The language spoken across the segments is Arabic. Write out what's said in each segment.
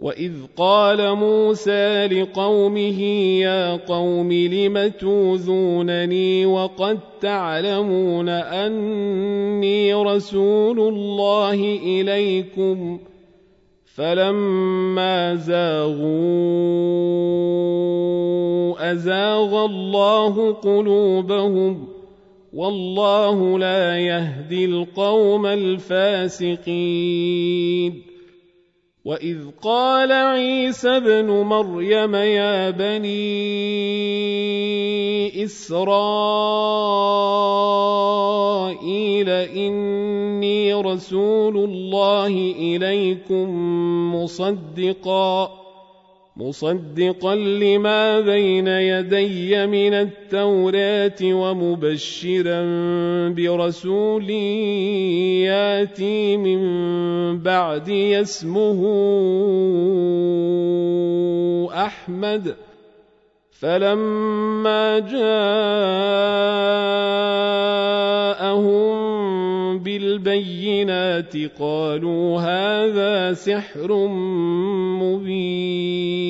واذ قال موسى لقومه يا قوم لم توذونني وقد تعلمون اني رسول الله اليكم فلما زاغوا ازاغ الله قلوبهم والله لا يهدي القوم الفاسقين واذ قال عيسى ابن مريم يا بني اسرائيل اني رسول الله اليكم مصدقا مصدقا لما بين يدي من التوراة ومبشرا برسول ياتي من بعدي اسمه أحمد. فلما جاءهم بالبينات قالوا هذا سحر مبين.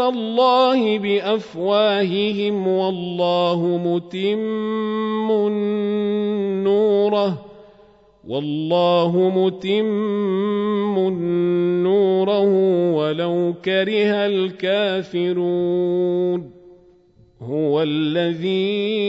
الله بأفواههم والله متم نوره والله متم نوره ولو كره الكافرون. هو الذي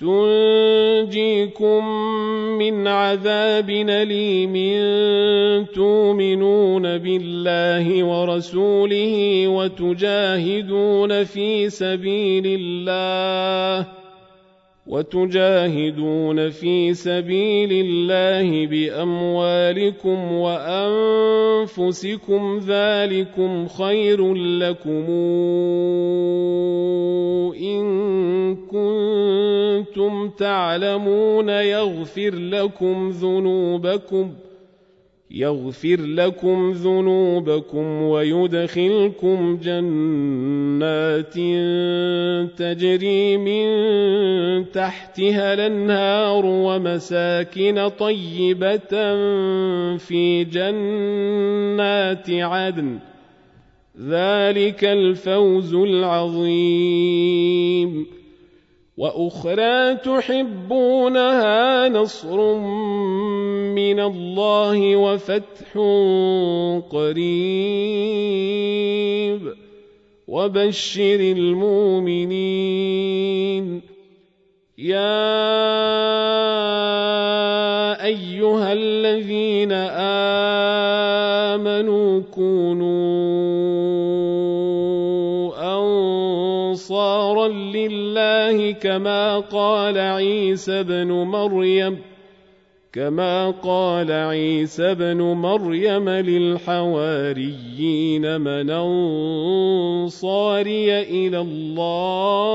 تنجيكم من عذاب أليم تؤمنون بالله ورسوله وتجاهدون في سبيل الله وتجاهدون في سبيل الله بأموالكم وأنفسكم ذلكم خير لكم إن كنتم تعلمون يغفر لكم ذنوبكم يغفر لكم ذنوبكم ويدخلكم جنات تجري من تحتها الأنهار ومساكن طيبة في جنات عدن. ذلك الفوز العظيم. وأخرى تحبونها نصر من الله وفتح قريب. وبشر المؤمنين. يا ايها الذين امنوا كونوا أنصارا لله كما قال عيسى ابن مريم كما قال عيسى ابن مريم للحواريين من أنصاري إلى الله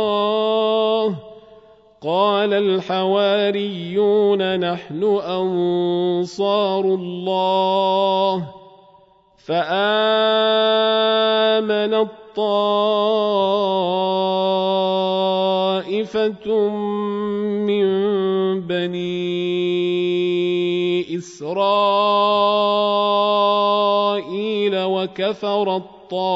قال الحواريون نحن أنصار الله فآمن الطائفة من بني إسرائيل وكفر الطائفة